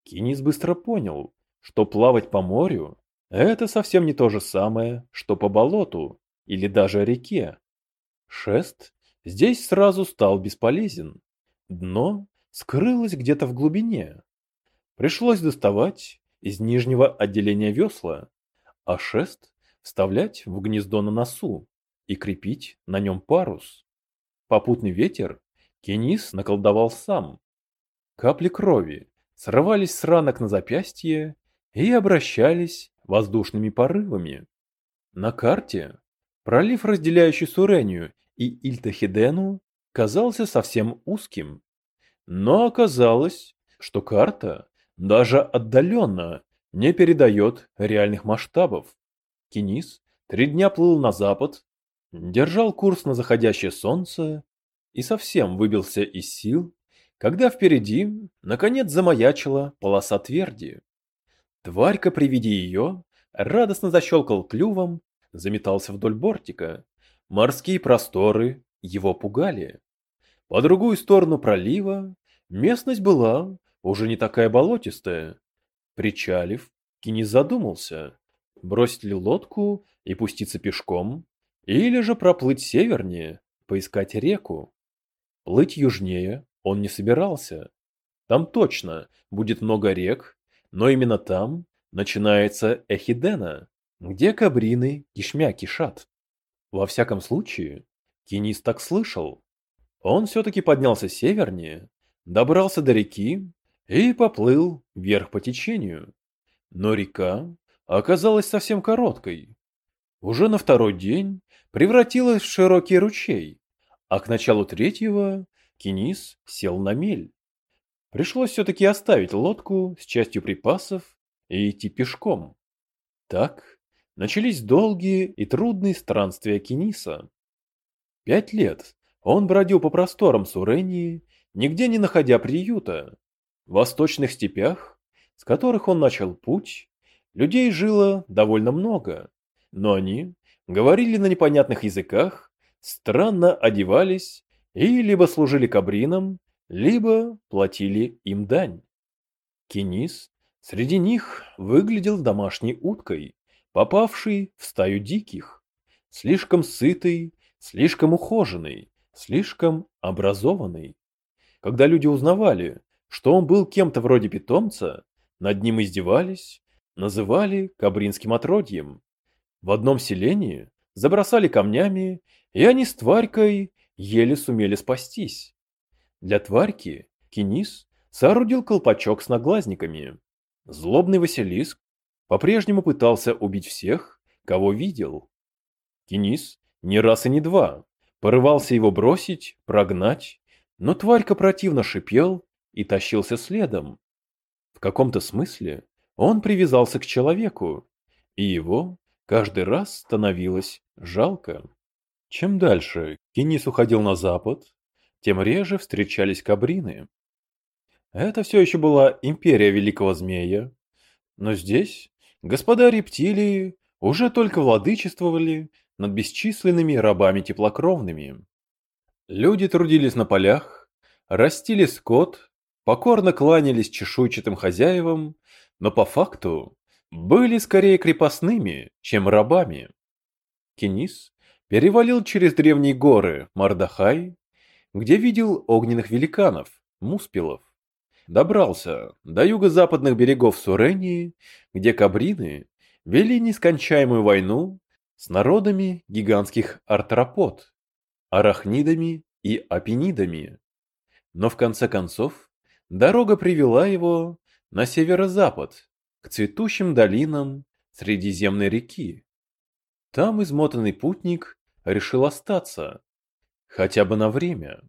Кинис быстро понял, что плавать по морю – это совсем не то же самое, что по болоту или даже реке. Шест здесь сразу стал бесполезен. Дно скрылось где-то в глубине. Пришлось доставать из нижнего отделения весла, а шест вставлять в гнездо на носу и крепить на нем парус. Попутный ветер Кенис наколдовал сам, Капли крови срывались с ранок на запястье и обращались воздушными порывами. На карте пролив, разделяющий Сурению и Ильтахидену казался совсем узким. Но оказалось, что карта даже отдаленно не передает реальных масштабов. Кинис три дня плыл на запад, держал курс на заходящее солнце и совсем выбился из сил, когда впереди, наконец, замаячила полоса тверди. Тварька при виде ее радостно защелкал клювом, заметался вдоль бортика. Морские просторы его пугали. По другую сторону пролива местность была уже не такая болотистая. Причалив, Кинис задумался, бросить ли лодку и пуститься пешком, или же проплыть севернее, поискать реку. Плыть южнее он не собирался. Там точно будет много рек, но именно там начинается Эхидена, где кабрины кишмя кишат. Во всяком случае, Кинис так слышал. Он все-таки поднялся севернее, добрался до реки и поплыл вверх по течению. Но река оказалась совсем короткой. Уже на второй день превратилась в широкий ручей, а к началу третьего Кинис сел на мель. Пришлось все-таки оставить лодку с частью припасов и идти пешком. Так начались долгие и трудные странствия Кениса. Пять лет он бродил по просторам Сурении, нигде не находя приюта. В восточных степях, с которых он начал путь, людей жило довольно много, но они говорили на непонятных языках, странно одевались и либо служили кабринам, либо платили им дань. Кинис среди них выглядел домашней уткой, попавшей в стаю диких, слишком сытый, слишком ухоженный, слишком образованный. Когда люди узнавали, что он был кем-то вроде питомца, над ним издевались, называли кабринским отродьем. В одном селении забросали камнями, и они с тварькой еле сумели спастись. Для тварьки Кинис соорудил колпачок с наглазниками. Злобный Василиск по-прежнему пытался убить всех, кого видел. Кинис не раз и не два порывался его бросить, прогнать, но тварька противно шипел и тащился следом. В каком-то смысле он привязался к человеку, и его каждый раз становилось жалко. Чем дальше Кинис уходил на запад, тем реже встречались кабрины. Это все еще была империя Великого Змея, но здесь господа рептилии уже только владычествовали над бесчисленными рабами теплокровными. Люди трудились на полях, растили скот, покорно кланялись чешуйчатым хозяевам, но по факту были скорее крепостными, чем рабами. Кенис перевалил через древние горы Мардахай, где видел огненных великанов, муспелов. Добрался до юго-западных берегов Сурении, где кабрины вели нескончаемую войну с народами гигантских артропод, арахнидами и апенидами. Но в конце концов дорога привела его на северо-запад, к цветущим долинам Средиземной реки. Там измотанный путник решил остаться, хотя бы на время.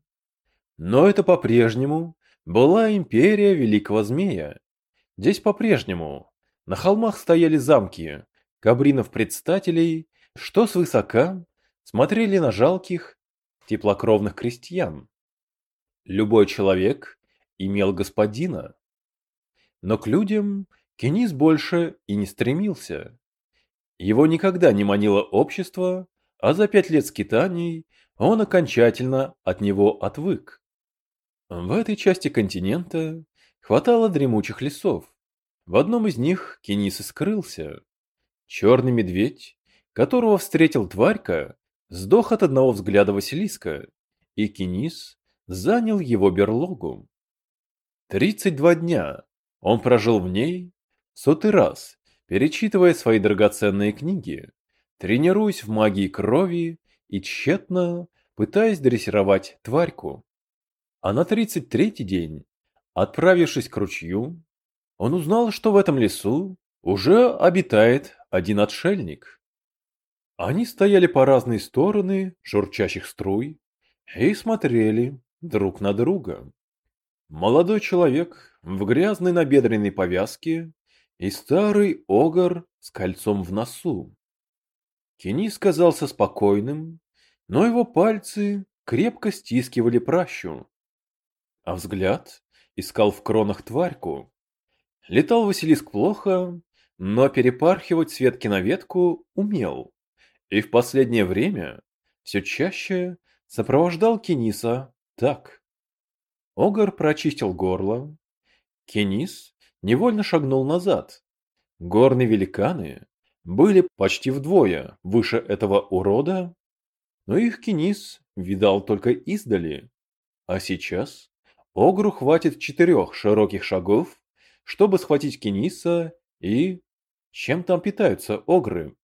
Но это по-прежнему была империя Великого Змея. Здесь по-прежнему на холмах стояли замки, кабринов-предстателей, что свысока смотрели на жалких, теплокровных крестьян. Любой человек имел господина. Но к людям Кенис больше и не стремился. Его никогда не манило общество, а за пять лет скитаний он окончательно от него отвык. В этой части континента хватало дремучих лесов. В одном из них Кенис и скрылся. Черный медведь, которого встретил тварька, сдох от одного взгляда Василиска, и Кенис занял его берлогу. Тридцать два дня он прожил в ней, сотый раз, перечитывая свои драгоценные книги, тренируясь в магии крови и тщетно пытаясь дрессировать тварьку. А на тридцать третий день, отправившись к ручью, он узнал, что в этом лесу уже обитает один отшельник. Они стояли по разные стороны журчащих струй и смотрели друг на друга. Молодой человек в грязной набедренной повязке и старый огр с кольцом в носу. Кенис казался спокойным, но его пальцы крепко стискивали пращу. А взгляд искал в кронах тварьку. Летал Василиск плохо, но перепархивать с ветки на ветку умел. И в последнее время все чаще сопровождал Кениса так. Огар прочистил горло. Кенис невольно шагнул назад. Горные великаны были почти вдвое выше этого урода, но их Кенис видал только издали. А сейчас Огру хватит четырех широких шагов, чтобы схватить Кениса и... Чем там питаются огры?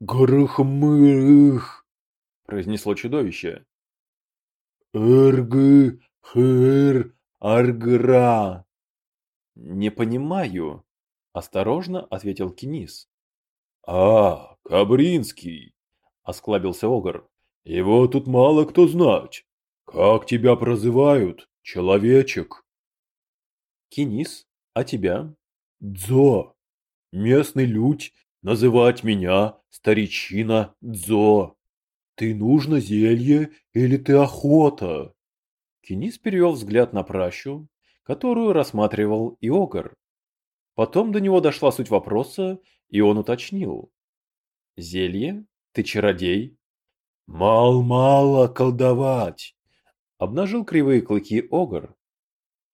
«Горохмых!» – произнесло чудовище. «Эргы, хэр, аргра!» «Не понимаю», – осторожно ответил Кенис. «А, Кабринский!» – осклабился Огр. «Его тут мало кто знать. Как тебя прозывают, человечек?» «Кенис, а тебя?» «Дзо. Местный людь называть меня старичина Дзо. Ты нужно зелье или ты охота? Кенис перевел взгляд на пращу, которую рассматривал Иогар. Потом до него дошла суть вопроса, и он уточнил. «Зелье? Ты чародей?» «Мал-мало колдовать!» — обнажил кривые клыки Огар.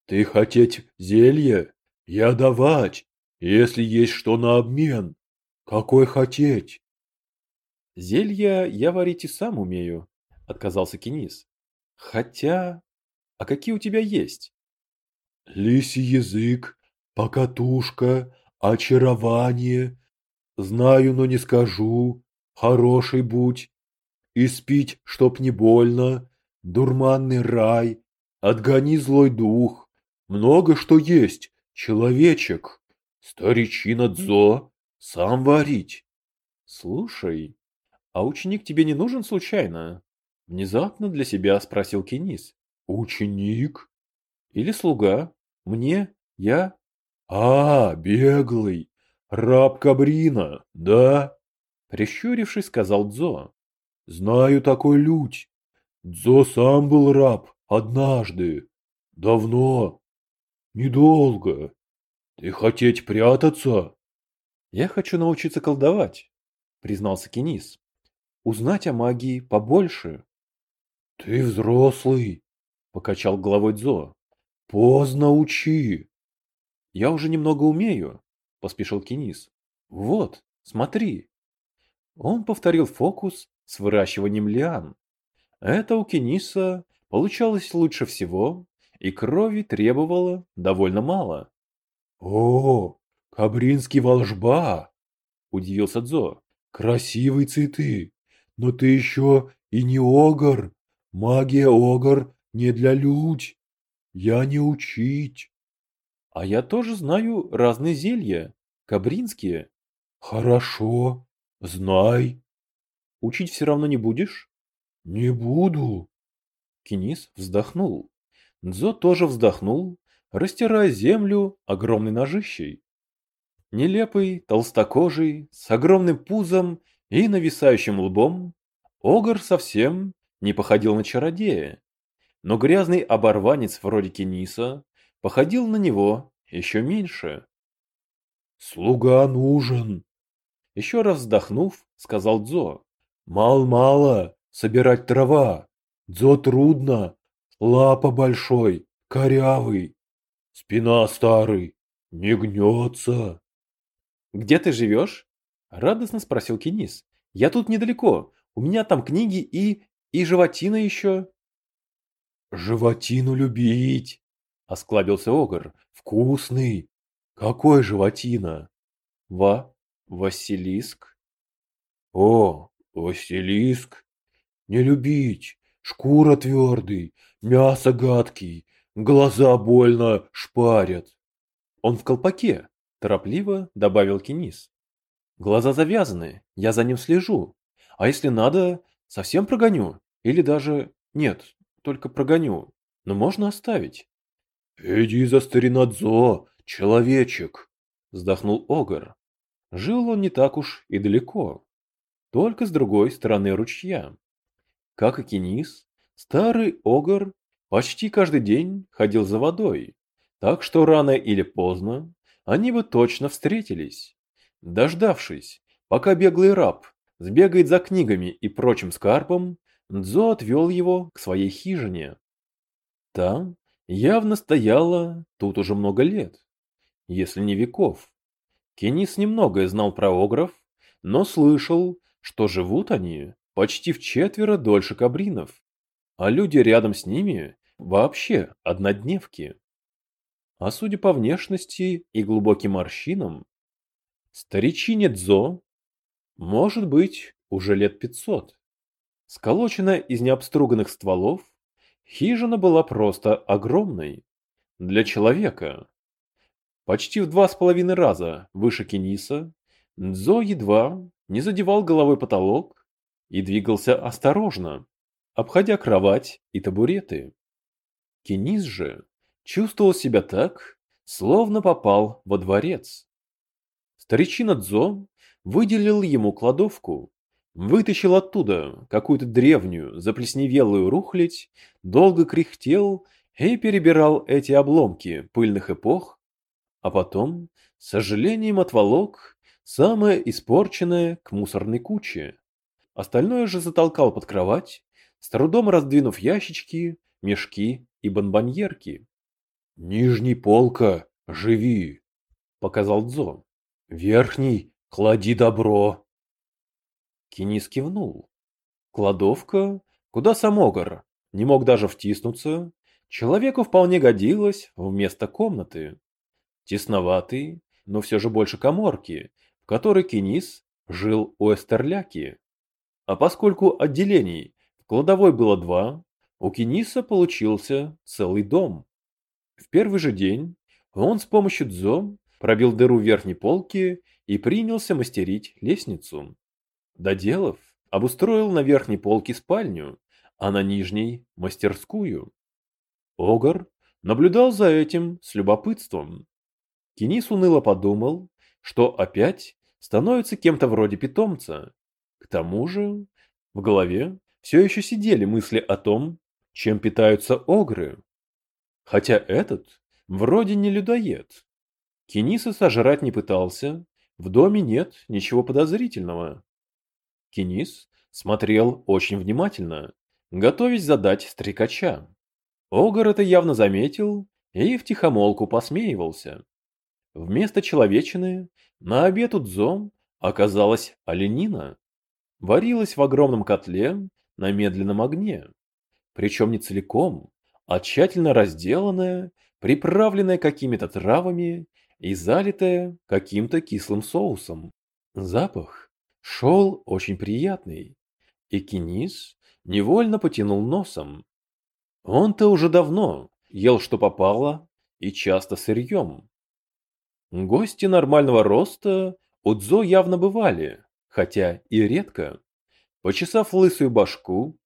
«Ты хотеть зелье? Я давать, если есть что на обмен. Какой хотеть? Зелья я варить и сам умею, отказался Кенис. Хотя... А какие у тебя есть? Лисий язык, покатушка, очарование. Знаю, но не скажу. Хороший будь. И спить, чтоб не больно. Дурманный рай. Отгони злой дух. Много что есть, человечек. Старичина Дзо сам варить. Слушай, а ученик тебе не нужен случайно? Внезапно для себя спросил Кенис. Ученик? Или слуга? Мне? Я? А, беглый. Раб Кабрина, да? Прищурившись, сказал Дзо. Знаю такой лють. Дзо сам был раб однажды. Давно. Недолго. Ты хотеть прятаться? «Я хочу научиться колдовать», — признался Кенис. «Узнать о магии побольше». «Ты взрослый», — покачал головой Дзо. «Поздно учи». «Я уже немного умею», — поспешил Кенис. «Вот, смотри». Он повторил фокус с выращиванием лиан. Это у Кениса получалось лучше всего, и крови требовало довольно мало. «О, Кабринский волжба!» – удивился Дзо. «Красивые цветы, но ты еще и не огр. Магия огр не для людь. Я не учить». «А я тоже знаю разные зелья, кабринские». «Хорошо, знай». «Учить все равно не будешь?» «Не буду». Кенис вздохнул. Дзо тоже вздохнул, растирая землю огромной ножищей. Нелепый, толстокожий, с огромным пузом и нависающим лбом, Огр совсем не походил на чародея. Но грязный оборванец вроде Кениса походил на него еще меньше. «Слуга нужен!» Еще раз вздохнув, сказал Дзо. «Мал-мало собирать трава. Дзо трудно. Лапа большой, корявый. Спина старый, не гнется». «Где ты живешь?» – радостно спросил Кенис. «Я тут недалеко. У меня там книги и... и животина еще». «Животину любить!» – осклабился Огр. «Вкусный! Какой животина?» «Ва... Василиск?» «О, Василиск! Не любить! Шкура твердый, мясо гадкий, глаза больно шпарят!» «Он в колпаке!» торопливо добавил Кенис. Глаза завязаны, я за ним слежу. А если надо, совсем прогоню. Или даже... Нет, только прогоню. Но можно оставить. «Иди за старинадзо, человечек!» — вздохнул Огар. Жил он не так уж и далеко, только с другой стороны ручья. Как и Кинис, старый Огар почти каждый день ходил за водой, так что рано или поздно они бы точно встретились. Дождавшись, пока беглый раб сбегает за книгами и прочим скарбом, Дзо отвел его к своей хижине. Там явно стояла тут уже много лет, если не веков. Кенис немногое знал про огров, но слышал, что живут они почти в четверо дольше кабринов, а люди рядом с ними вообще однодневки. А судя по внешности и глубоким морщинам, старичине Дзо может быть уже лет пятьсот. Сколоченная из необструганных стволов, хижина была просто огромной. Для человека. Почти в два с половиной раза выше Кениса, Дзо едва не задевал головой потолок и двигался осторожно, обходя кровать и табуреты. Кенис же чувствовал себя так, словно попал во дворец. Старичина Дзо выделил ему кладовку, Вытащил оттуда какую-то древнюю, заплесневелую рухлядь, долго кряхтел и перебирал эти обломки пыльных эпох, а потом, с сожалением отволок самое испорченное к мусорной куче. Остальное же затолкал под кровать, с трудом раздвинув ящички, мешки и бонбоньерки. «Нижний полка, живи!» — показал Дзо. «Верхний, клади добро!» Кинис кивнул. Кладовка, куда Самогар не мог даже втиснуться, человеку вполне годилась вместо комнаты. Тесноватый, но все же больше коморки, в которой Кинис жил у Эстерляки. А поскольку отделений в кладовой было два, у Киниса получился целый дом. В первый же день он с помощью дзо пробил дыру верхней полке и принялся мастерить лестницу. Доделав, обустроил на верхней полке спальню, а на нижней – мастерскую. Огар наблюдал за этим с любопытством. Кинис уныло подумал, что опять становится кем-то вроде питомца. К тому же в голове все еще сидели мысли о том, чем питаются огры. Хотя этот вроде не людоед. Кениса сожрать не пытался, в доме нет ничего подозрительного. Кинис смотрел очень внимательно, готовясь задать стрекача. Огар это явно заметил и втихомолку посмеивался. Вместо человечины на обед у Дзом оказалась оленина. Варилась в огромном котле на медленном огне. Причем не целиком, а тщательно разделанная, приправленная какими-то травами и залитая каким-то кислым соусом. Запах шел очень приятный, и Кинис невольно потянул носом. Он-то уже давно ел что попало и часто сырьем. Гости нормального роста у Дзо явно бывали, хотя и редко. Почесав лысую башку,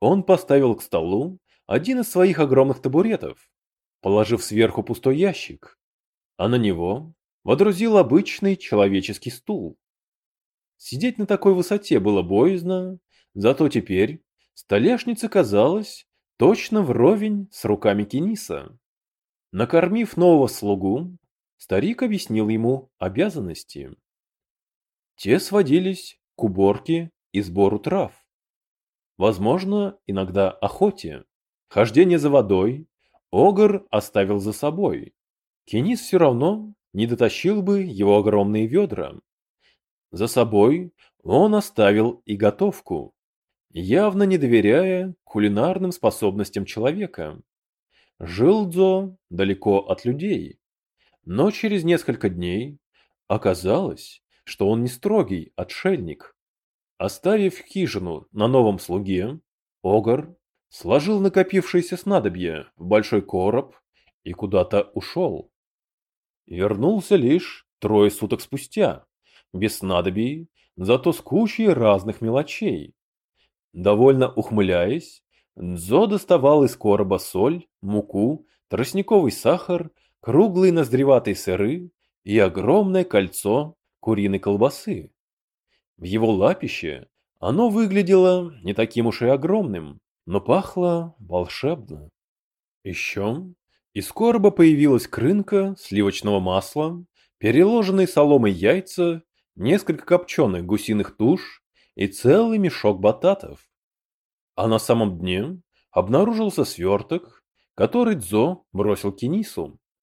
он поставил к столу один из своих огромных табуретов, положив сверху пустой ящик, а на него водрузил обычный человеческий стул. Сидеть на такой высоте было боязно, зато теперь столешница казалась точно вровень с руками Кениса. Накормив нового слугу, старик объяснил ему обязанности. Те сводились к уборке и сбору трав. Возможно, иногда охоте. Хождение за водой Огр оставил за собой. Кенис все равно не дотащил бы его огромные ведра. За собой он оставил и готовку, явно не доверяя кулинарным способностям человека. Жил Дзо далеко от людей, но через несколько дней оказалось, что он не строгий отшельник. Оставив хижину на новом слуге, Огар сложил накопившееся снадобье в большой короб и куда-то ушел. Вернулся лишь трое суток спустя, без снадобий, зато с кучей разных мелочей. Довольно ухмыляясь, Дзо доставал из короба соль, муку, тростниковый сахар, круглые ноздреватые сыры и огромное кольцо куриной колбасы. В его лапище оно выглядело не таким уж и огромным, но пахло волшебно. Еще из короба появилась крынка сливочного масла, переложенные соломой яйца, несколько копченых гусиных туш и целый мешок бататов. А на самом дне обнаружился сверток, который Дзо бросил Кенису.